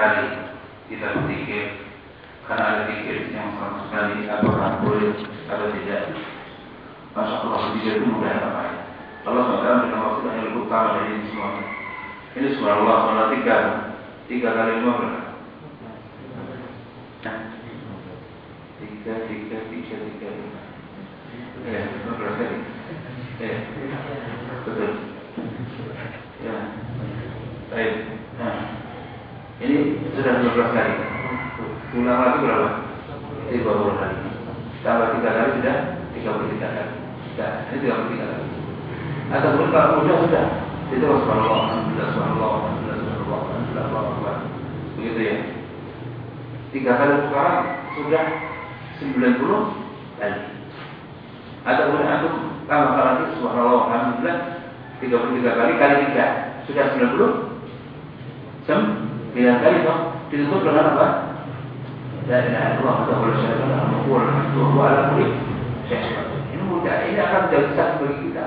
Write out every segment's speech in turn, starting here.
kali kita berpikir karena ada pikir yang sama sekali apakah boleh atau tidak. Masya Allah berpikir itu mudah apa ya? Allah SWT dengan waktu yang lebih utama dari ini semua. Ini subhanallah sholat tiga, tiga kali lima berapa? Tiga, tiga, tiga, tiga, lima. Ya, lima belas kali. Ya, betul. Ya, ini sudah lima belas kali. Ulang lagi berapa? Tiga puluh kali. Tambah tiga kali sudah tiga puluh tiga kali. Ya, ini tiga puluh tiga kali. Ataupun kalau mudah sudah itu subhanallah, alhamdulillah, subhanallah, alhamdulillah, subhanallah, alhamdulillah, alhamdulillah. Begitu ya. Tiga kali sekarang sudah sembilan puluh kali. Ataupun antum tambah lagi subhanallah, alhamdulillah, tiga puluh tiga kali kali tiga sudah sembilan puluh sembilan kali toh ditutup dengan apa? La ilaha illallah wa la syarika lahu wa huwa ala kulli Ini mudah, ini akan menjadi satu bagi kita.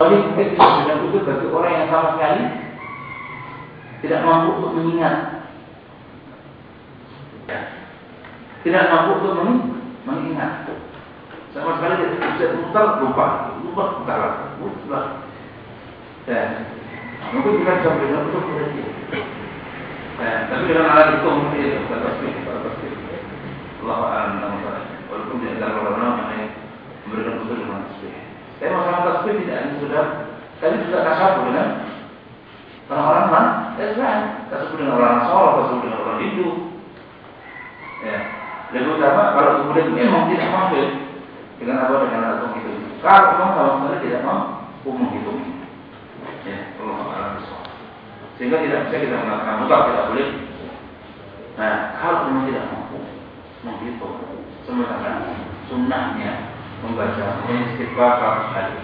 Tapi mungkin sudah itu bagi orang yang sama sekali tidak mampu untuk mengingat. Tidak mampu untuk mengingat. Sama sekali tidak bisa putar lupa, lupa putar lupa. Ya. Mungkin kita bisa berikan untuk berhenti. Ya, tapi dengan alat itu mungkin itu pasti, kata pasti. Allah alam Walaupun di antara ulama memberikan usul dengan tasbih. Tapi masalah tasbih tidak hanya sudah tapi juga tasawuf dengan orang-orang mana? Ya sudah, tasawuf dengan orang Nasara, tasawuf dengan orang Hindu. Ya, lebih utama kalau kemudian memang tidak mampu dengan apa dengan alat itu. Kalau memang sama sekali tidak mampu menghitung. Ya, Allah Sehingga tidak bisa kita mengatakan mutlak tidak boleh. Nah, kalau memang tidak mampu menghitung, sementara sunnahnya membaca istighfar seratus kali.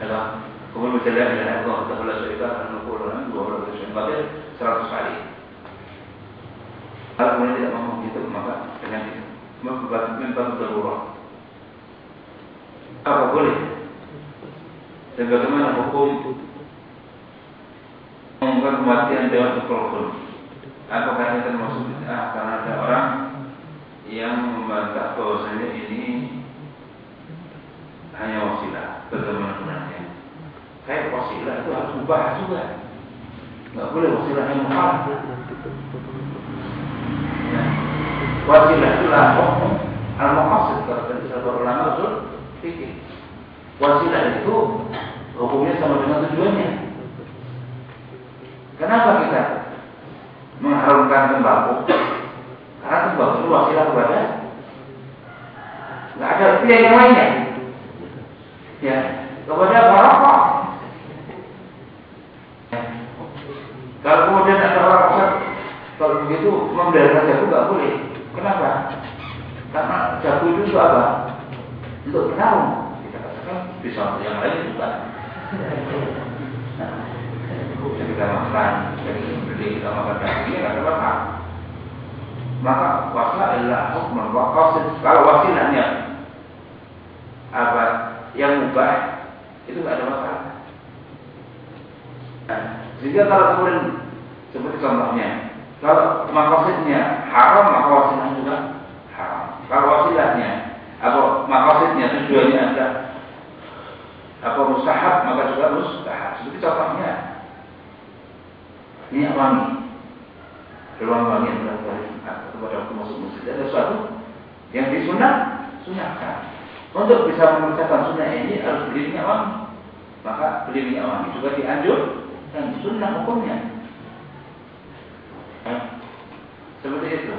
Kalau kemudian baca la ilaha illallah wa ta'ala syarika lahu dua puluh kali seratus kali. Kalau kemudian tidak mau begitu maka dengan itu membuat darurat. Apa boleh? Dan bagaimana hukum mengumumkan kematian dewan telepon? Apakah ini termasuk karena ada orang yang membantah bahwasanya ini hanya wasilah bagaimana gunanya kayak wasilah itu harus ubah juga. Nggak boleh wasilah yang mahal ya. wasilah itu lah al maqasid kalau tadi satu ulama usul fikih. Wasilah itu hukumnya sama dengan tujuannya kenapa kita mengharumkan tembakau karena tembakau itu wasilah kepada nggak ada pilihan yang lainnya ya kepada barokah. Ya. Kalau kemudian ada orang kalau begitu memelihara jago nggak boleh. Kenapa? Karena jago itu apa? Untuk penarung. Kita katakan bisa yang lain juga. Nah, kita makan, jadi beli kita makan daging ada apa Maka wasilah adalah hukum Kalau wasilahnya apa yang mubah itu nggak ada masalah. Sehingga kalau kemudian seperti contohnya, kalau makosidnya haram maka wasilahnya juga haram. Kalau wasilahnya atau makosidnya tujuannya ada apa mustahab maka juga mustahab. Seperti contohnya minyak wangi, ruang wangi yang berasal kepada waktu masuk masjid ada sesuatu yang disunat sunahkan untuk bisa mengerjakan sunnah ini harus beli minyak wangi. Maka beli minyak wangi juga dianjur dan sunnah hukumnya. Seperti itu.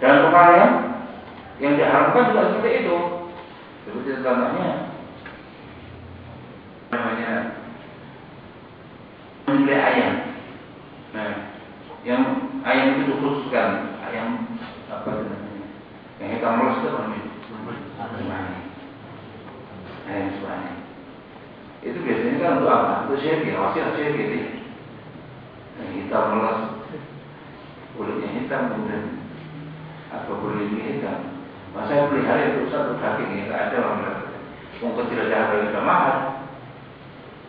Dan perkara yang diharamkan juga seperti itu. Seperti contohnya menyembelih ayam. Nah, yang ayam itu dikhususkan ayam apa namanya? Yang hitam mulus itu namanya Imani. Itu biasanya kan untuk apa? Untuk syirki, wasilah syirki itu. Yang hitam melas, kulitnya hitam kemudian apa kulitnya hitam. Masa yang pelihara itu satu kaki ini tak ada orang berkata. Mungkin tidak ada harga yang mahal.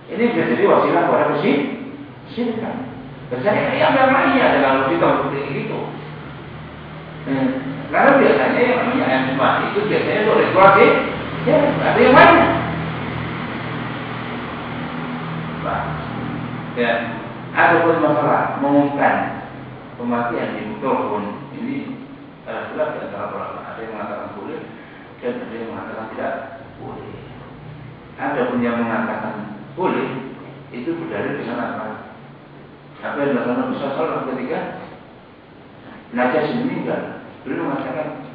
Ini bisa jadi wasilah pada besi Kesyirikan. Biasanya yang yang lainnya dengan logika seperti itu. Hmm. Karena biasanya yang namanya ayam sembah itu biasanya itu regulasi, ya ada yang. Nah, ya, ada pun masalah mengumumkan kematian di pun ini adalah jelas di antara ulama. Ada yang mengatakan boleh dan ada yang mengatakan tidak boleh. Ada pun yang mengatakan boleh itu berdalil dengan apa? Apa yang dilakukan Nabi SAW ketika Najasyi meninggal, beliau mengatakan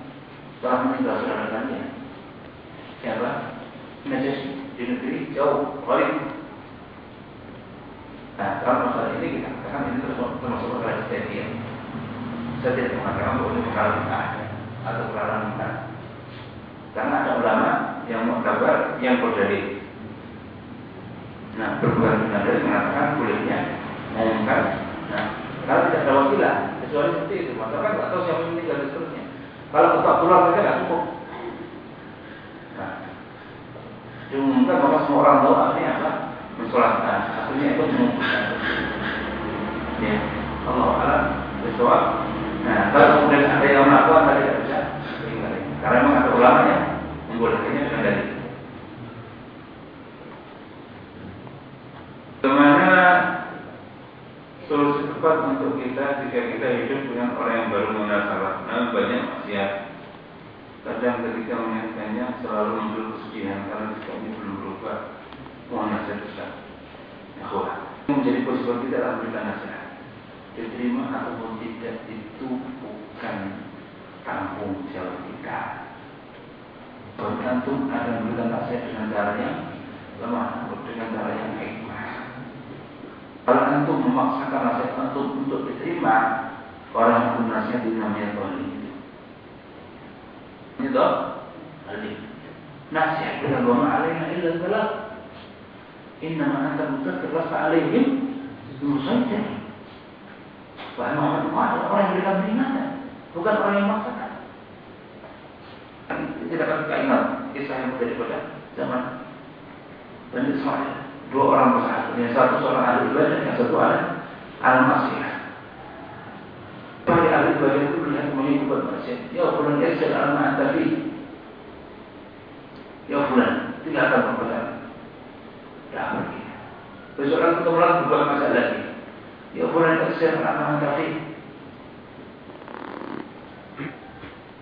telah meninggal saudaranya. Siapa? Najasyi di negeri jauh, balik Nah, dalam masalah ini kita katakan ini termasuk masalah kejadian. Saya tidak mengatakan bahwa ini bid'ah atau bid'ah. Karena ada ulama yang mau kabar yang berdalil. Nah, dengan dalil mengatakan bolehnya mengumumkan. Nah, kalau tidak ada wasilah, kecuali seperti itu, maka kan atau siapa yang meninggal dan seterusnya. Kalau tetap pulang mereka tidak cukup. Nah, diumumkan maka semua orang tahu artinya apa? Mensolatkan. Artinya itu mengumpulkan. Ya, Allah alam sesuatu. Nah, kalau kemudian ada yang melakukan tadi tidak bisa. Karena memang ada ulama yang membolehkannya dengan dalil. Bagaimana solusi tepat untuk kita jika kita hidup dengan orang yang baru mengenal salah? Nah, banyak maksiat. Kadang ketika mengingatkannya selalu muncul kesedihan karena ini belum berubah. Mohon nasihat besar. Ya, menjadi posisi kita adalah memberikan nasihat. Diterima ataupun tidak itu bukan tanggung jawab kita. Bergantung ada memberikan nasihat dengan cara yang lemah, dengan cara yang baik. Kalau antum memaksakan nasihat antum untuk diterima, orang pun nasihat namanya zalim. Itu zalim. Nasihat dengan wa ma'alaina illa salat. Innama anta mutakir lasta alaihim musajjah. Wahai Muhammad adalah orang yang berikan peringatan, bukan orang yang memaksakan. Tidak akan kita ingat kisah yang terjadi pada zaman Bani Israel dua orang bersahabat yang satu seorang ahli ibadah yang satu ahli al maksiat bagi ahli ibadah itu melihat semuanya buat maksiat ya bulan irsal al ma'atafi ya bulan tinggalkan perbuatan dah pergi. Besok lagi buat masalah lagi. Ya bulan irsal al ma'atafi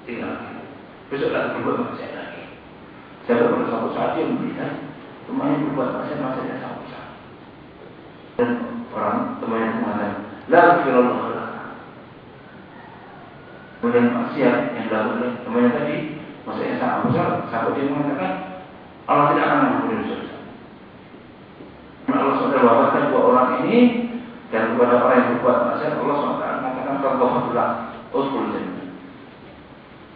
tinggal besok lagi berbuat maksiat lagi. Saya pada suatu saat dia memberikan Semuanya berbuat maksiat-maksiat yang sangat besar. Dan orang temannya mengatakan, La firullah Kemudian maksiat yang dilakukan oleh temannya tadi, maksudnya sangat besar, sampai dia mengatakan, Allah tidak akan mengampuni dosa-dosa. Allah sudah wafatkan dua orang ini dan kepada orang yang berbuat maksiat Allah SWT mengatakan terbahagialah usul jannah.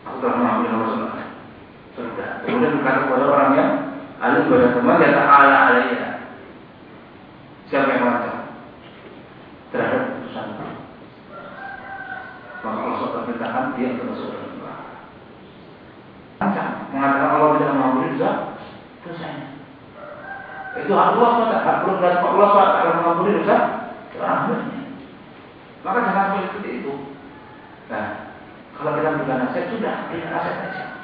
Aku telah mengambil Allah SWT. Sudah. Kemudian berkata kepada orang yang Kepada teman kata ala alaiya. Siapa yang melanggar terhadap putusan Maka Allah SWT perintahkan dia dalam neraka. Ancam mengatakan Allah tidak mengampuni dosa dosanya. Itu Allah SWT hak Allah SWT mengampuni dosa hambanya. Maka jangan seperti itu. Nah, kalau kita bukan nasihat sudah, kita nasihat saja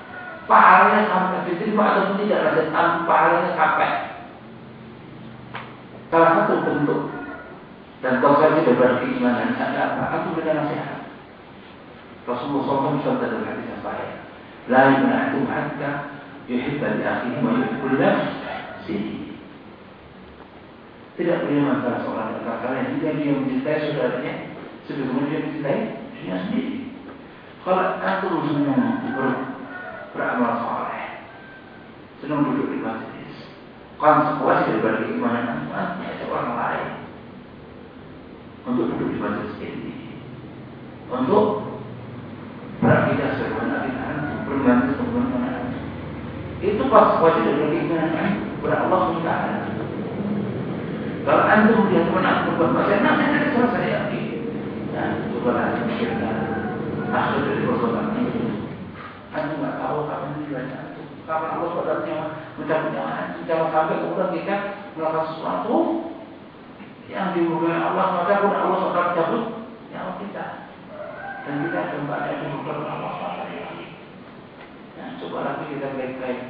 pahalanya sampai diterima atau tidak nasihat pahalanya sampai salah satu bentuk dan konsepsi daripada keimanan ada apa? Aku berikan nasihat. Rasulullah SAW bersabda dalam hadis yang sahih, La yunahdu hatta yuhibba li akhihi wa yuhibbul nafsihi. Tidak boleh masalah seorang di antara kalian jika dia mencintai saudaranya sebagaimana dia mencintai dirinya sendiri. Kalau antum senang beramal soleh, senang duduk di majlis, konsekuensi daripada keimanan anda mengajak orang lain. Untuk duduk di majlis ini, untuk berakidah sebagaimana kita bermajlis sebagaimana itu konsekuensi daripada keimanan anda kepada Allah SWT. Kalau anda melihat teman anda berbuat maksiat, nah saya selesai lagi. Nah, anda mikirkan akhir dari perbuatan itu. Anda nggak tahu kapan tujuannya itu. Kapan Allah mencabut nyawa Jangan sampai kemudian kita melakukan sesuatu Yang dimulai Allah SWT pun Allah SWT cabut nyawa kita. Dan kita kembali dimulai Allah SWT. Nah, coba lagi kita baik-baik.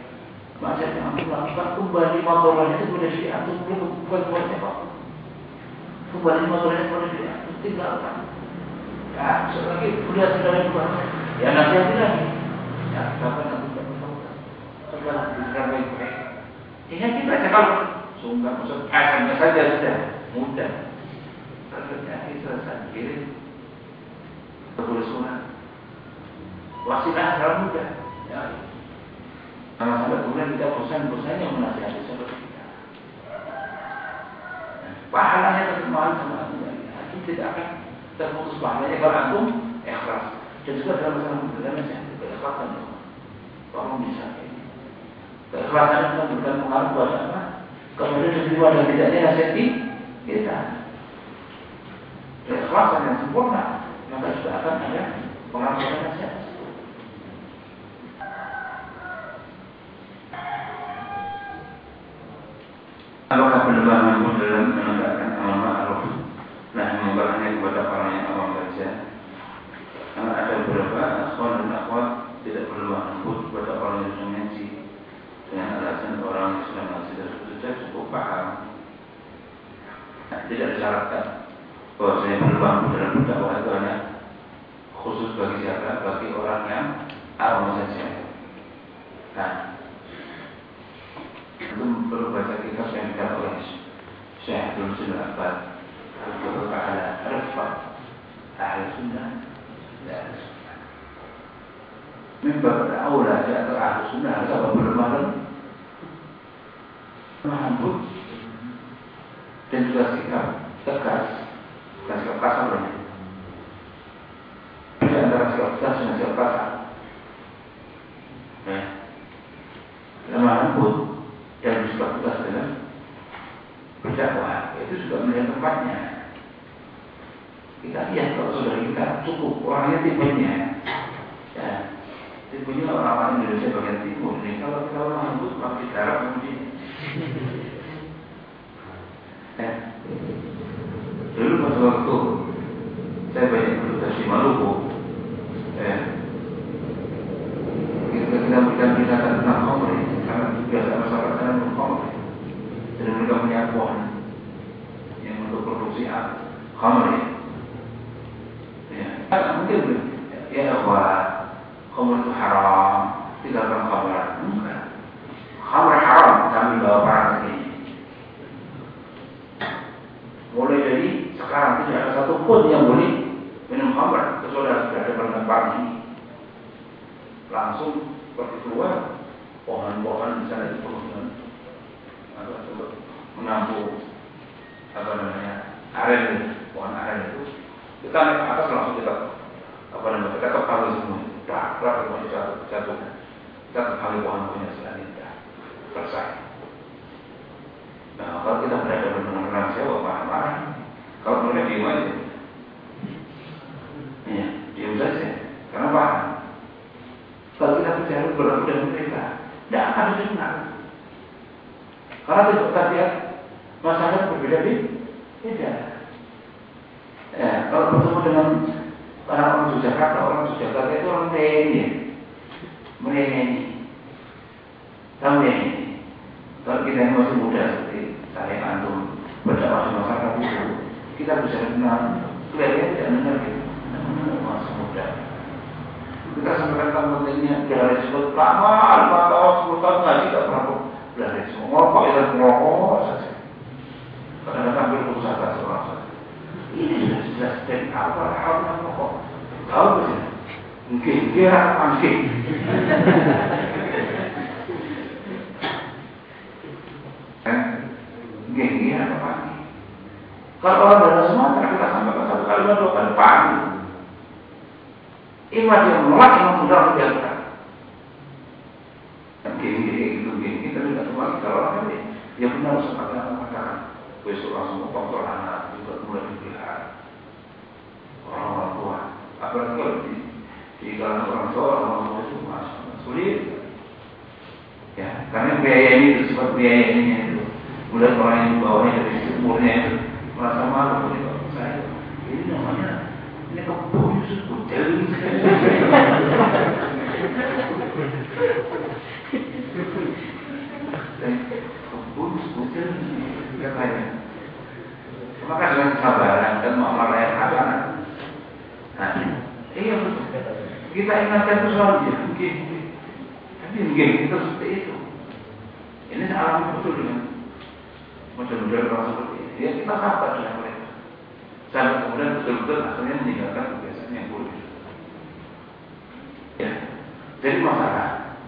Masa yang melakukan kembali motornya itu sudah diatur bukan buat siapa. Kembali motornya sudah diatur tinggalkan. Nah, lagi sudah sudah buat. Ya nanti lagi. Ya, kita sudah mudah. Terusnya selesai kirim. Wasilah mudah. Ya. Kita bosan-bosan yang menasihati kita. Pahalanya sama aku. Tidak akan terputus pahalanya kalau aku ikhlas. Dan juga dalam masalah dalam nasihat keikhlasan. Tolong bisa ini. Itu memberikan pengaruh buat apa? Kemudian kedua dan tidaknya nasihat kita. Keikhlasan yang sempurna maka sudah akan ada pengaruh nasihat. Apakah penerbangan pun dalam menegakkan amal ma'ruf Nah mengebarkannya kepada orang yang awam saja ada beberapa akhwan dan akhwat Tidak perlu lembut kepada orang yang sudah ngaji Dengan alasan orang yang sudah ngaji tersebut saja cukup paham nah, Tidak disyaratkan bahwa saya perlu mampu dalam berdakwah itu hanya khusus bagi siapa? Bagi orang yang awam saja Nah itu perlu baca kitab yang dikarang oleh Syekh Abdul Sunnah Abbad Al-Qur'an Ta'ala Rifat Ahli Sunnah Sunnah. Mimbar awla di antara Ahli Sunnah apa? Bermalam Mahambut Dan juga sikap tegas Dan sikap kasar banyak Di antara sikap tegas dan sikap kasar Ya Lemah lembut. Dan juga tugas dalam berdakwah. Itu juga melihat tempatnya. Kita lihat kalau sudah kita cukup. Orangnya tipenya. Ya. Tipenya orang-orang Indonesia bagian timur ini. Kalau kita orang lembut pasti darah kemudian ya waktu saya banyak bertugas di Maluku ya. Kita berikan kita tentang khamri karena biasa masyarakat sana khamri dan mereka punya pohon yang untuk produksi khamri ya. Mungkin ya ikhwan khamr itu haram tinggalkan khamr enggak khamr haram kami bawa para ini mulai dari sekarang tidak ada satu pun yang boleh minum khamr kecuali sudah ada pendapat ini langsung seperti keluar pohon-pohon di sana itu penuh apa coba menampung apa namanya aren pohon aren itu kita naik ke atas langsung kita apa namanya kita kepala semua dah kelar semuanya jatuh jatuh kita kepala pohon-pohonnya selanjutnya selesai nah kalau kita berada benar-benar sewa marah-marah kalau mereka diem aja ya diem saja karena paham kalau kita bicara berlaku dengan mereka tidak akan didengar karena tidak tabiat masyarakat berbeda beda ya, kalau bertemu dengan orang-orang Yogyakarta orang Yogyakarta itu orang TNI ya menyenyi tahu ya yang masih muda seperti saya antum berdakwah di masyarakat itu kita bisa kenal kelihatannya tidak mendengar gitu. Masih muda. Kita sampaikan kamu pentingnya belajar disebut lama lima tahun sepuluh tahun tidak pernah belajar semua ngokok ya ngokok saja. Kadang-kadang seorang saja. Ini sudah jelas dari awal awal ngokok tahu sih mungkin kira mungkin Kalau orang dari Sumatera kita sampaikan satu kalimat dua kali pagi. Ima dia menolak, ima mudah. Dan gini-gini, gitu, gini, kita juga semua kita orang ini. Ya benar seperti yang mengatakan. Besok langsung kontrol anak, juga mulai dipelihara. Orang-orang tua. Apalagi kalau di, di orang tua, orang tua itu masuk sulit. Ya, karena biaya ini itu sifat biaya ini itu. Mulai orang yang bawahnya dari umurnya itu, merasa malu ini kok saya ini namanya ini kebun Kutel kebun Kutel katanya maka dengan kesabaran dan yang hasanah nah iya kita ingatkan itu selalu ya mungkin. Tapi mungkin kita seperti itu. Ini alami betul dengan model-model orang ya kita sabar dengan mereka sampai kemudian betul-betul akhirnya meninggalkan kebiasaan yang buruk ya. Jadi masalah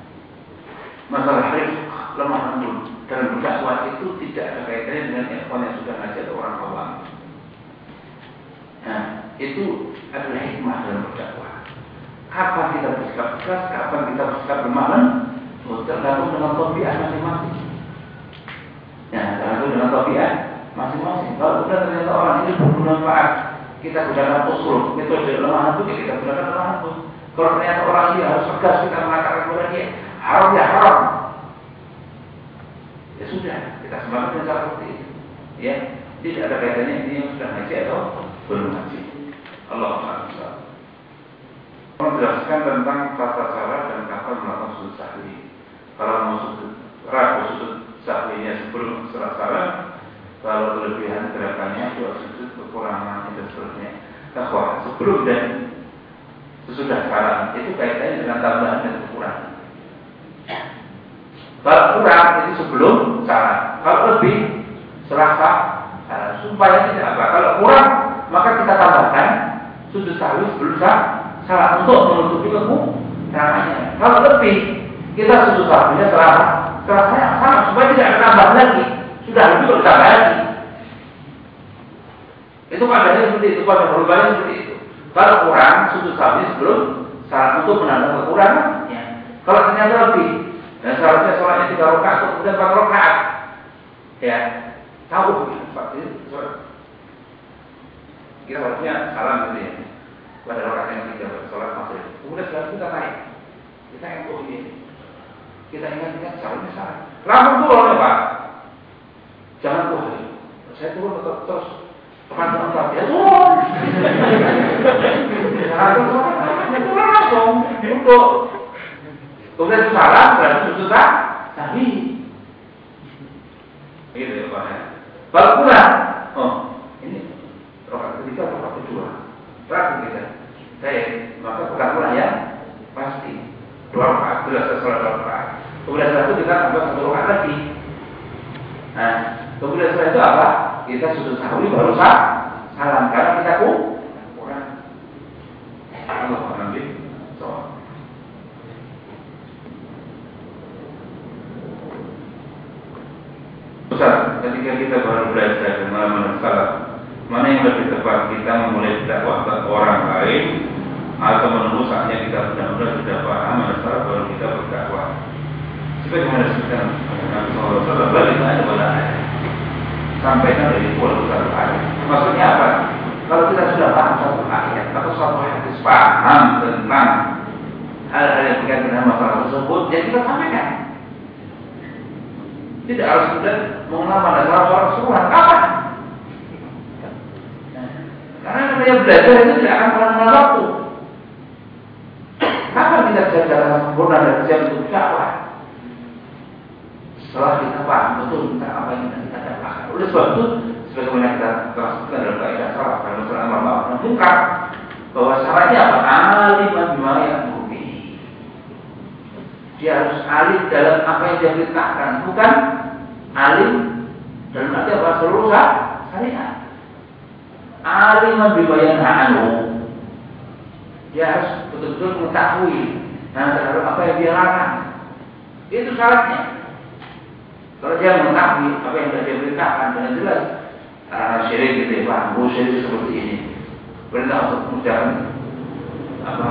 masalah rifq lemah lembut dalam berdakwah itu tidak ada kaitannya dengan ikhwan yang sudah ngaji atau orang awam. Nah itu adalah hikmah dalam berdakwah. Kapan kita bersikap keras kapan kita bersikap lemah lembut tergantung dengan tobiah masing-masing. Ya tergantung dengan tobiah masing-masing kalau sudah ternyata orang ini bermanfaat kita gunakan usul metode lemah lembut ya kita gunakan lemah lembut kalau ternyata orang ini harus tegas kita mengatakan kepada dia haram ya haram Ya sudah, kita semangat dengan cara seperti itu. Ya, tidak ada kaitannya ini yang sudah ngaji atau belum ngaji. Allah Taala. Menjelaskan tentang tata cara dan kapan melakukan sujud sahwi. Kalau mau sujud ragu sujud sahwinya sebelum setelah salam, kalau kelebihan gerakannya dua sujud kekurangan dan seterusnya. Takwa sebelum dan sesudah salam itu kaitannya dengan tambahan dan kekurangan. Kalau kurang itu sebelum salah. Kalau lebih serasa salah. Supaya tidak apa. Kalau kurang maka kita tambahkan sudut sahwi sebelum salah untuk menutupi kekurangannya. Kalau lebih kita sudut sahwinya salah. Serasanya sama supaya tidak ada tambah lagi. Sudah lebih tambah lagi. Itu padanya seperti itu, pada perubahannya seperti itu. Kalau kurang sudut sahwi sebelum salah untuk menambah kekurangannya. Kalau ternyata lebih dan seharusnya sholatnya tiga rakaat kemudian empat rakaat. Ya, tahu begitu seperti itu. Kita harusnya salam gitu ya. Pada rakaat yang tiga sholat maghrib. Kemudian setelah kita naik, kita yang ini. Kita ingat-ingat seharusnya salam. Langsung turun ya Pak. Jangan turun. Saya turun tetap terus teman-teman kelas ya turun. Jangan turun. Turun langsung. Untuk Kemudian salah berarti sujud tapi Begitu ya Pak ya. Kurang, oh ini rokaat ketiga atau rokaat kedua, ragu kita. Saya maka bukan ya pasti dua rokaat sudah sholat dua rokaat. Kemudian itu kita tambah satu rokaat lagi. Nah, kemudian setelah itu apa? Kita sujud sahwi baru sah salam karena kita kurang. Allah. Ustaz, ketika kita baru belajar mengenai salaf, mana yang lebih tepat kita memulai dakwah ke orang lain atau menunggu saatnya kita benar-benar sudah paham salaf baru kita berdakwah. Sebagaimana disebutkan Nabi Sallallahu balik aja pada ayat. Sampaikan dari pulau satu ayat. Maksudnya apa? Kalau kita sudah paham satu ayat atau satu hadis paham tentang hal-hal yang berkaitan dengan masalah tersebut, ya kita sampaikan. Tidak harus kemudian mengenal pada salah seorang surat. Kapan? Karena namanya belajar itu tidak akan pernah mengenal waktu. Kapan kita bisa jalan sempurna dan siap untuk dakwah? Setelah kita paham betul tentang apa yang kita dapatkan. Oleh sebab itu, sebagaimana kita telah sebutkan dalam kaidah salah pada masalah amal ma'ruf dan munkar, bahwa syaratnya apa? Alimah bima yang dia harus alim dalam apa yang dia perintahkan, bukan alim dalam arti apa seluruh syariat. Alim bibayan anu. Dia harus betul-betul mengetahui nah terhadap apa yang dia larang. Itu syaratnya. Kalau dia mengetahui apa yang dia perintahkan dengan jelas, karena syirik gitu ya, Pak, syirik seperti ini. Perintah untuk mengucapkan apa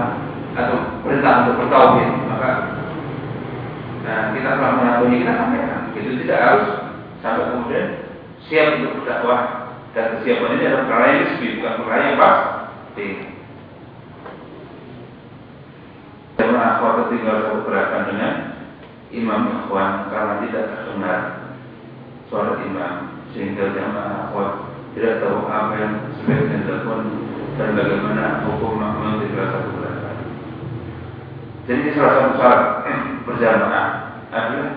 atau perintah untuk bertauhid, maka Nah, kita telah mengakui kita sampaikan. Itu tidak harus sampai kemudian siap untuk berdakwah dan kesiapan ini adalah perkara yang resmi, bukan perkara yang pasti. Karena akhwat tinggal satu gerakan dengan imam ikhwan karena tidak terdengar suara imam sehingga jamaah akhwat tidak tahu apa yang sebaiknya dilakukan dan bagaimana hukum makmum salah satu gerakan. Jadi salah satu syarat berjamaah adalah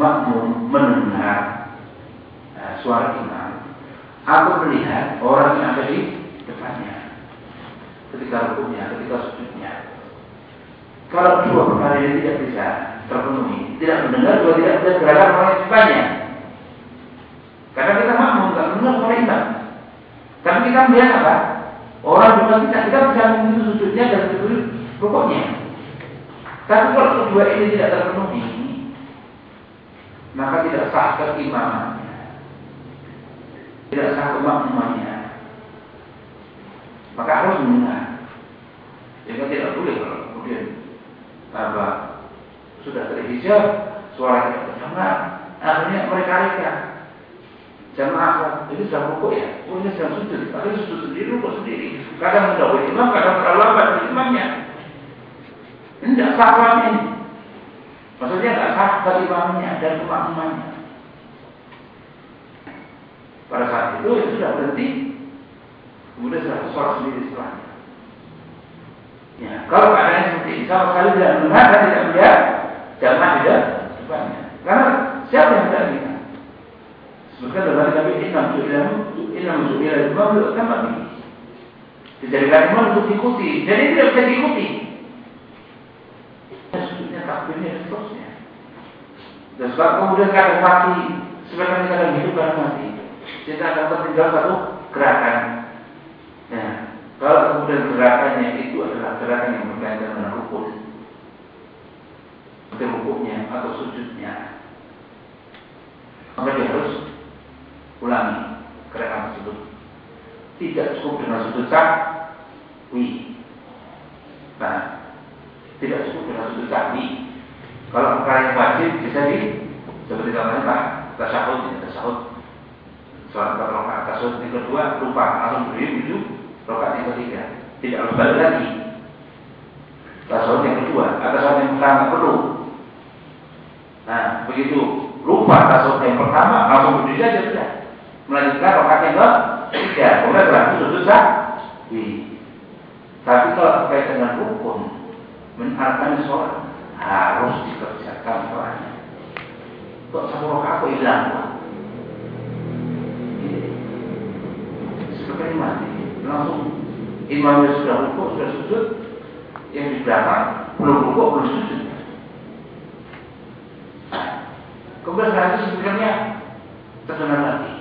makmum mendengar uh, suara imam atau melihat orang yang ada di depannya ketika rukunnya, ketika sujudnya. Kalau dua perkara ini tidak bisa terpenuhi, tidak mendengar juga tidak bisa gerakan orang yang depannya. Karena kita makmum, tidak mendengar suara imam. Tapi kita melihat apa? Orang depan kita, kita bisa mengikuti sujudnya dan mengikuti rukuknya. Tapi kalau kedua ini tidak terpenuhi, maka tidak sah keimamannya. Tidak sah kemakmumannya. Maka harus mendengar. Jika tidak boleh kalau kemudian apa sudah terhijab tidak terdengar, akhirnya mereka reka jamaah ini sudah rukuk ya, oh ini sedang sujud, tapi sujud sendiri rukuk sendiri. Kadang mendahului imam, kadang terlalu lambat imamnya. Tidak sah ini. Maksudnya tidak sah bagi imamnya dan kemakmumannya. Pada saat itu itu sudah berhenti, kemudian sudah sholat sendiri setelahnya. Ya, kalau keadaannya seperti ini, sama sekali tidak mendengar dan tidak melihat, jangan tidak depannya. Karena siapa yang tidak lihat? Sebutkan dalam Nabi Inam Su'ilamu, Inam Su'ilamu, Imam Lu'at Tamami. Dijadikan imam untuk diikuti, jadi tidak bisa diikuti takbirnya dan seterusnya. Dan sebab kemudian kadang mati, sebenarnya kadang hidup kadang mati. Kita akan tertinggal satu gerakan. Nah, kalau kemudian gerakannya itu adalah gerakan yang berkaitan dengan rukun, seperti atau sujudnya, maka dia harus ulangi gerakan tersebut. Tidak cukup dengan sujud sah, wih. Nah, tidak cukup dengan sujud sahwi. Kalau perkara yang wajib bisa di seperti contohnya Pak tasahud ya tasahud sholat empat rakaat tasahud yang kedua lupa langsung berdiri menuju rakaat yang ketiga. Tidak balik lagi. Tasahud yang kedua tasahud yang pertama perlu. Nah begitu. Lupa tasahud yang pertama langsung berdiri saja sudah. Melanjutkan rakaat yang ketiga kemudian berarti sujud sah tapi kalau berkaitan dengan rukun menarikkan sholat harus dikerjakan sholatnya. Kok satu rakaat kok hilang? Seperti mati, langsung imamnya sudah rukuk, sudah sujud, yang di belakang belum rukuk, belum sujud. Kemudian itu sebenarnya terdengar lagi.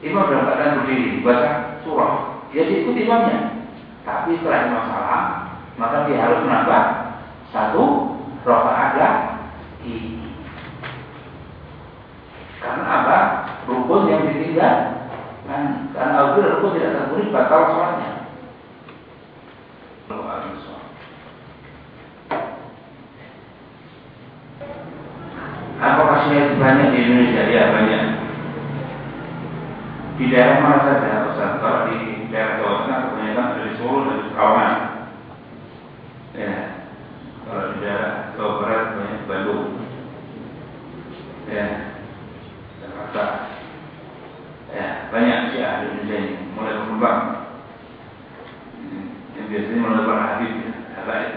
Imam keadaan berdiri, baca surah. Ya diikuti imamnya. Tapi setelah imam salam, maka dia harus menambah satu rakaat lagi. Karena apa? Rukun yang ditinggal kan karena apabila rukun tidak terpenuhi batal sholatnya. Apakah itu banyak di Indonesia? Ya banyak. Di daerah mana saja, Ustaz? Kalau di daerah Jawa Tengah kebanyakan dari Solo dan Kawaman. Ya. Kalau di daerah Jawa Barat banyak Bandung. Ya. Jakarta. Ya, banyak sih ahli Indonesia ini mulai berkembang. Yang biasanya mulai para habib, ya, habaib.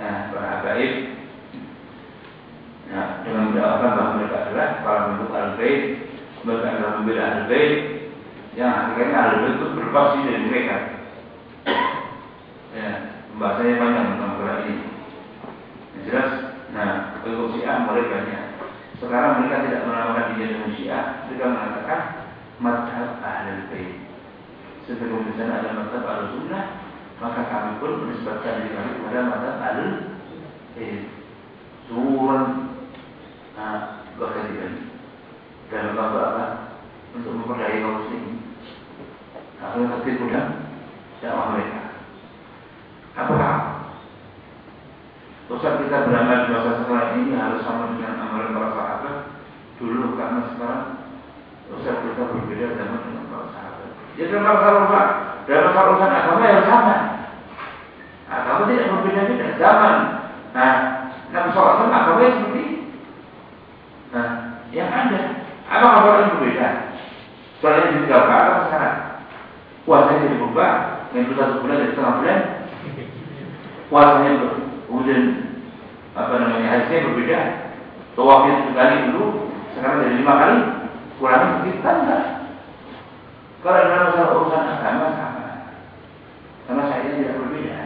Nah, para habaib Nah, dengan mendakwakan bahwa mereka adalah para penduduk al-bait, mereka adalah pembela al-bait, yang akhirnya al-bait itu berlepas dari mereka. Ya, bahasanya panjang tentang masalah ini. Yang jelas, nah untuk Syiah mulai banyak. Sekarang mereka tidak menamakan diri dengan Syiah, mereka mengatakan madhab ahli bait. Sebelum di sana ada madhab ahli sunnah, maka kami pun menisbatkan diri kami kepada madhab ahli bait. Turun nah, berkali-kali dan untuk apa? Untuk memperdaya kaum muslimin. Akhirnya tertipu dan dakwah mereka. Apa? Di masa sekarang ini harus sama dengan amalan para sahabat dulu karena sekarang Ustaz kita berbeda zaman dengan para sahabat. Ya dalam masalah dalam urusan agama yang sama. Agama tidak berbeda-beda zaman. Nah, Nabi SAW agama seperti nah, yang ada Apa kabarnya berbeda? Soalnya ditinggalkan atau sekarang? Puasanya jadi berubah, yang satu bulan jadi setengah bulan. Puasanya kemudian apa namanya hasilnya berbeda. Tawafnya sekali dulu, sekarang jadi lima kali. Kurangnya sedikit enggak? Kalau dalam masalah urusan agama sama, karena saya tidak berbeda.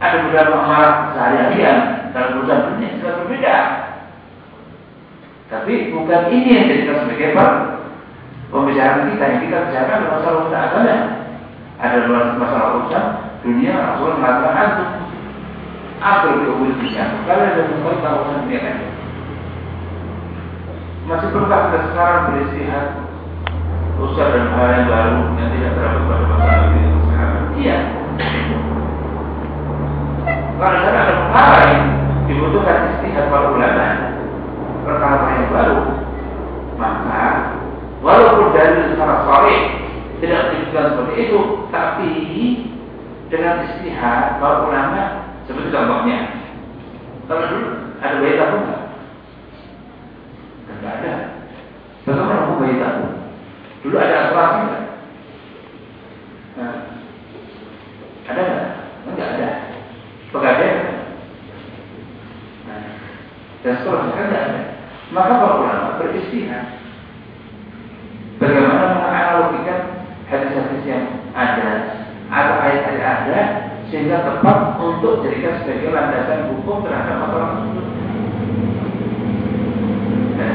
Ada beberapa amalan sehari-harian dalam urusan dunia sudah berbeda. Tapi bukan ini yang kita sebagai pembicaraan kita yang kita bicarakan masalah urusan agama. Ada masalah urusan dunia Rasul mengatakan antum dunia. Kalau ada mulai urusan dunia kan. Masih perlu kita sekarang beristirahat usaha dan hal yang baru yang tidak terlalu pada masalah dunia sekarang. Iya. Kalau ada perkara yang dibutuhkan istihad para ulama perkara yang baru maka walaupun dari secara sore tidak disebutkan seperti itu tapi dengan istihad para ulama seperti contohnya kalau dulu ada bayi tabung nggak? Tidak ada. Bagaimana hukum bayi tabung? Dulu ada asuransi nggak? Nah, ada nggak? Enggak ada. Pegadaian dan seterusnya kan tidak ada. Maka para ulama beristihad bagaimana menganalogikan hadis-hadis yang ada atau ayat-ayat ada sehingga tepat untuk jadikan sebagai landasan hukum terhadap masalah tersebut. Nah,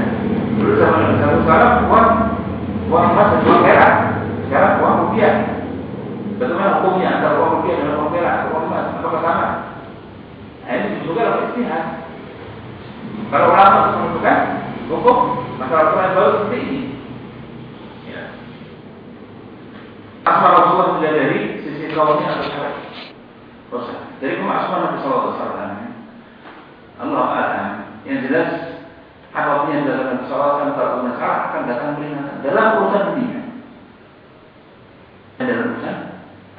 dulu zaman Nabi Sallallahu uang uang emas dan uang perak, sekarang uang rupiah. Bagaimana hukumnya antara uang rupiah dan uang perak, uang emas, apakah sama? Nah, ini juga adalah istihad. Kalau ulama menentukan hukum masalah Quran baru seperti ini. Ya. Asma Rasulullah dari sisi kawannya atau syarat. Dosa. Dari Asma Nabi Sallallahu Alaihi Wasallam. Allah Alam. Yang jelas apa pun yang dalam Nabi Sallallahu Alaihi Wasallam salah akan datang peringatan dalam urusan dunia. Dan dalam urusan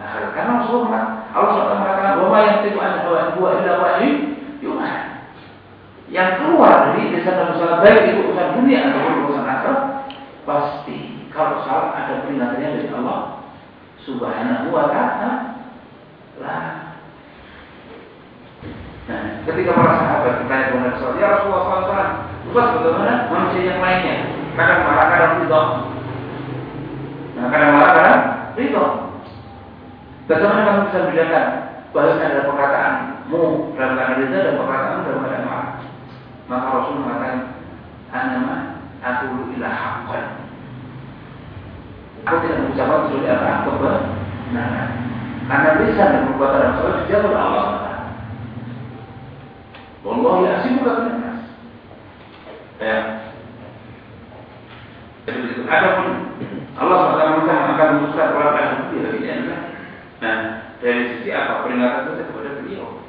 akhirat. Karena Rasulullah Allah SWT mengatakan bahwa yang itu adalah hawa dua illa wahyu yuhan yang keluar dari desa Nabi baik itu urusan dunia atau urusan akhirat pasti kalau salah ada peringatannya dari Allah Subhanahu wa taala. Nah, ketika para sahabat bertanya kepada Rasulullah, ya Rasulullah SAW, lupa bagaimana manusia yang lainnya? Kadang marah, kadang ridho. Nah, kadang marah, kadang ridho. Bagaimana kamu bisa membedakan bahwa ada perkataanmu dalam keadaan ridho dan perkataanmu dalam keadaan marah? Maka Rasul mengatakan, Anama aku ilah haqqan. Aku tidak mengucapkan sesuatu apa kebenaran. Karena bisa dan perbuatan Rasul oleh Allah Wallahu ya'simu ka minas. Ya. Jadi begitu. Adapun Allah SWT akan memutuskan orang yang bukti lagi adalah Nah, dari sisi apa peringatan itu kepada beliau.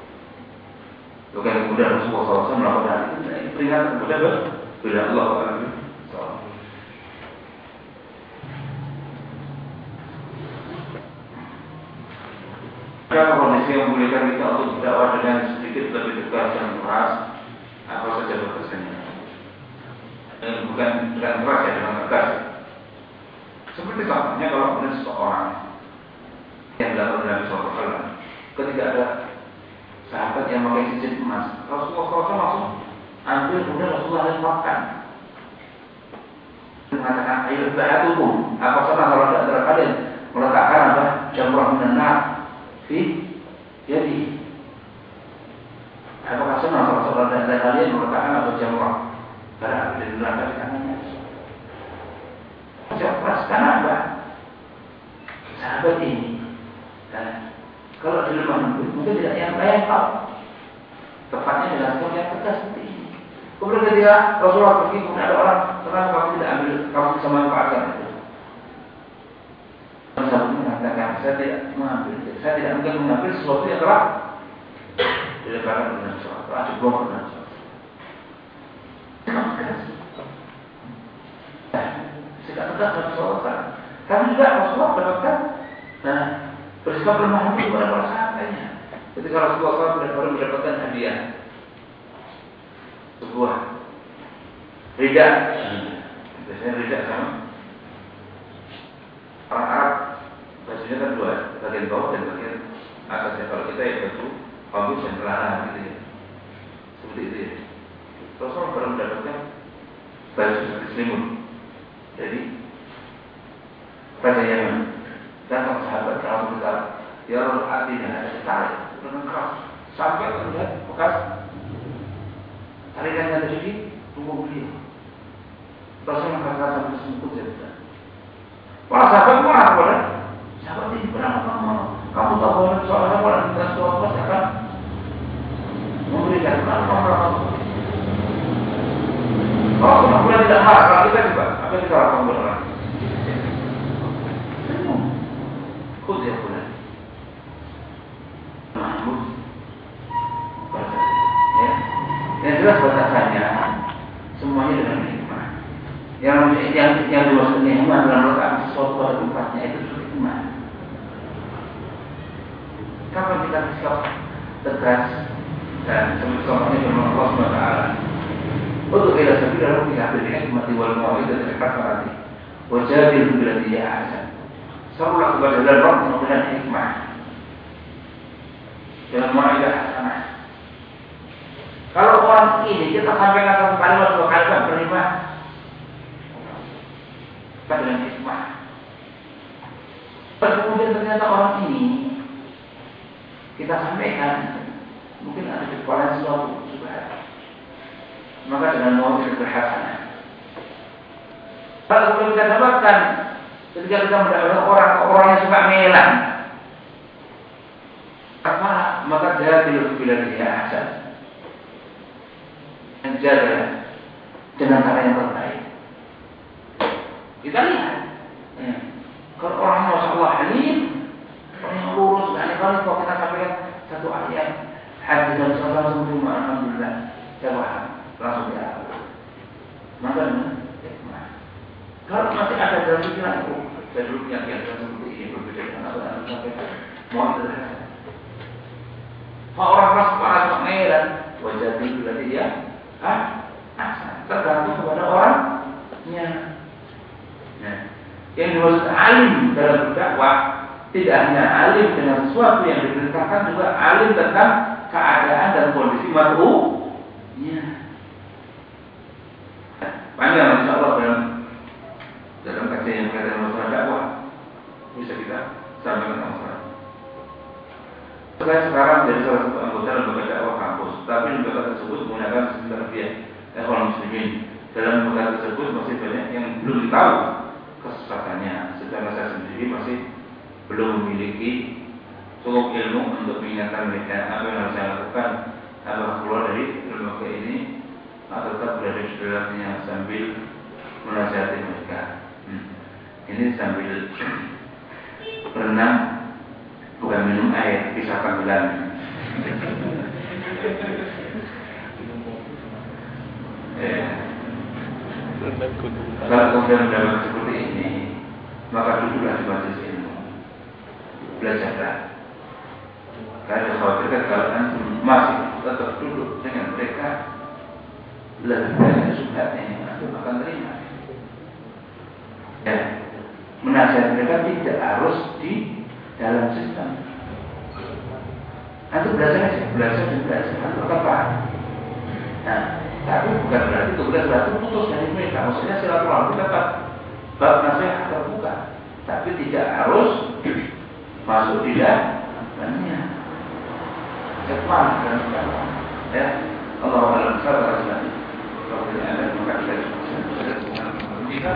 Bukan kemudian Rasulullah SAW melakukan hal itu. Ini kepada bila Allah Taala. Apakah kondisi yang membolehkan kita untuk berdakwah dengan sedikit lebih tegas dan keras? Apa saja batasannya? Bukan dengan keras ya, dengan tegas. Seperti contohnya kalau kemudian seseorang yang dalam Nabi SAW ketika ada sahabat yang memakai cincin emas. Rasulullah SAW langsung ambil kemudian Rasulullah lemparkan. Mengatakan, ayo bahatukum. Apa sama kalau ada antara kalian meletakkan apa? Jamrah minan di jadi apakah senang kalau saudara dan kalian meletakkan atau jamrah api dari neraka di tangannya? Jawab karena apa? Sahabat ini, kalau di rumah mungkin tidak yang lempar. Tepatnya dalam yang tegas. Kemudian ketika Rasulullah pergi, kemudian ada orang, kenapa kamu tidak ambil, kamu bisa manfaatkan itu? Sahabat mengatakan, saya tidak mengambil, saya tidak mungkin mengambil sesuatu yang telah diletakkan dengan sesuatu, ada buang dengan sesuatu. Nah, sikap tegas Rasulullah. Kami juga Rasulullah mendapatkan, nah, Bersikap lemah hati kepada para sahabatnya. Ketika Rasulullah SAW mendapatkan hadiah sebuah rida Biasanya beda sama orang Arab bajunya kan dua, bagian bawah dan bagian atasnya. Kalau kita ya baju kamus dan celana gitu ya. Seperti itu ya. Rasul baru mendapatkan baju seperti selimut. Jadi Raja Yaman datang sahabat Rasul besar, ya Rasul hatinya ada ditarik dengan keras sampai terlihat bekas tarikan yang terjadi tubuh beliau. Rasul mengatakan sampai semut ya Para sahabat marah kepada sahabat ini kenapa kamu kamu tahu bahwa seorang orang kita suatu pasti akan memberikan kenapa kamu melakukan Oh, kemudian tidak marah kalau kita juga apa yang lakukan benar? Senyum. Khud ya. Mahmud. Ya. Yang jelas batasannya semuanya dengan hikmah. Yang yang yang dimaksud nikmat dalam meletakkan sesuatu pada tempatnya itu hikmah. Kapan kita bisa tegas dan contohnya firman Allah Subhanahu wa taala untuk ila sabila rabbika bil hikmati wal mau'izati al hasanati wa jadil billati hiya ahsan. Serulah kepada jalan Rabb dengan hikmah dengan mau'izah hasanah. Kalau orang ini kita sampaikan satu kalimat dua kalimat berlima dengan hikmah. Kemudian ternyata orang ini kita sampaikan mungkin ada kepala sesuatu maka dengan mau berhasanah. Kalau kita dapatkan ketika kita mendapatkan orang orang yang suka melang, apa maka dia tidak bila dia asal menjaga dengan cara yang terbaik. Kita lihat, ya. kalau orang masya Allah halim, orang yang lurus, dan kalau kita sampaikan satu ayat hadis salam semua alhamdulillah, saya paham langsung ya. Maka hikmah. Kalau masih ada dalam pikiran itu, saya dulu punya keyakinan seperti ini berbeda dengan apa yang terlihat. Kalau orang keras kepala mengelan, wajah itu berarti dia ah. Tergantung kepada orangnya. Nah, yang dimaksud alim dalam berdakwah tidak hanya alim dengan sesuatu yang diperintahkan juga alim tentang keadaan dan kondisi makhluknya panjang insya Allah dalam dalam kajian yang berkaitan masalah dakwah bisa kita sampaikan masalah. Saya sekarang jadi salah satu anggota lembaga dakwah kampus, tapi lembaga tersebut menggunakan sistem tarbiyah ekonomi muslimin. Dalam lembaga tersebut masih banyak yang belum tahu kesesatannya. Sedangkan saya sendiri masih belum memiliki cukup ilmu untuk mengingatkan mereka apa yang harus saya lakukan apakah keluar dari lembaga ini atau tetap berada di dalamnya sambil menasihati mereka. Hmm. Ini sambil berenang bukan minum air, bisa panggilan. ya. Kalau kemudian mendapat seperti ini, maka duduklah di majelis ilmu. Belajarlah. Karena khawatirkan kalau antum masih tetap duduk dengan mereka lebih banyak subhatnya yang antum akan terima. Ya, menasihat mereka tidak harus di dalam sistem. Antum belajar aja, belajar dan belajar, antum akan paham. Nah, tapi bukan berarti tugas berarti putus dari mereka. Maksudnya silaturahmi tetap bab nasihat terbuka, tapi tidak harus masuk di dalamnya. Cepat dan ya. Allah alam sabar Kalau tidak ada maka kita bisa. Kita,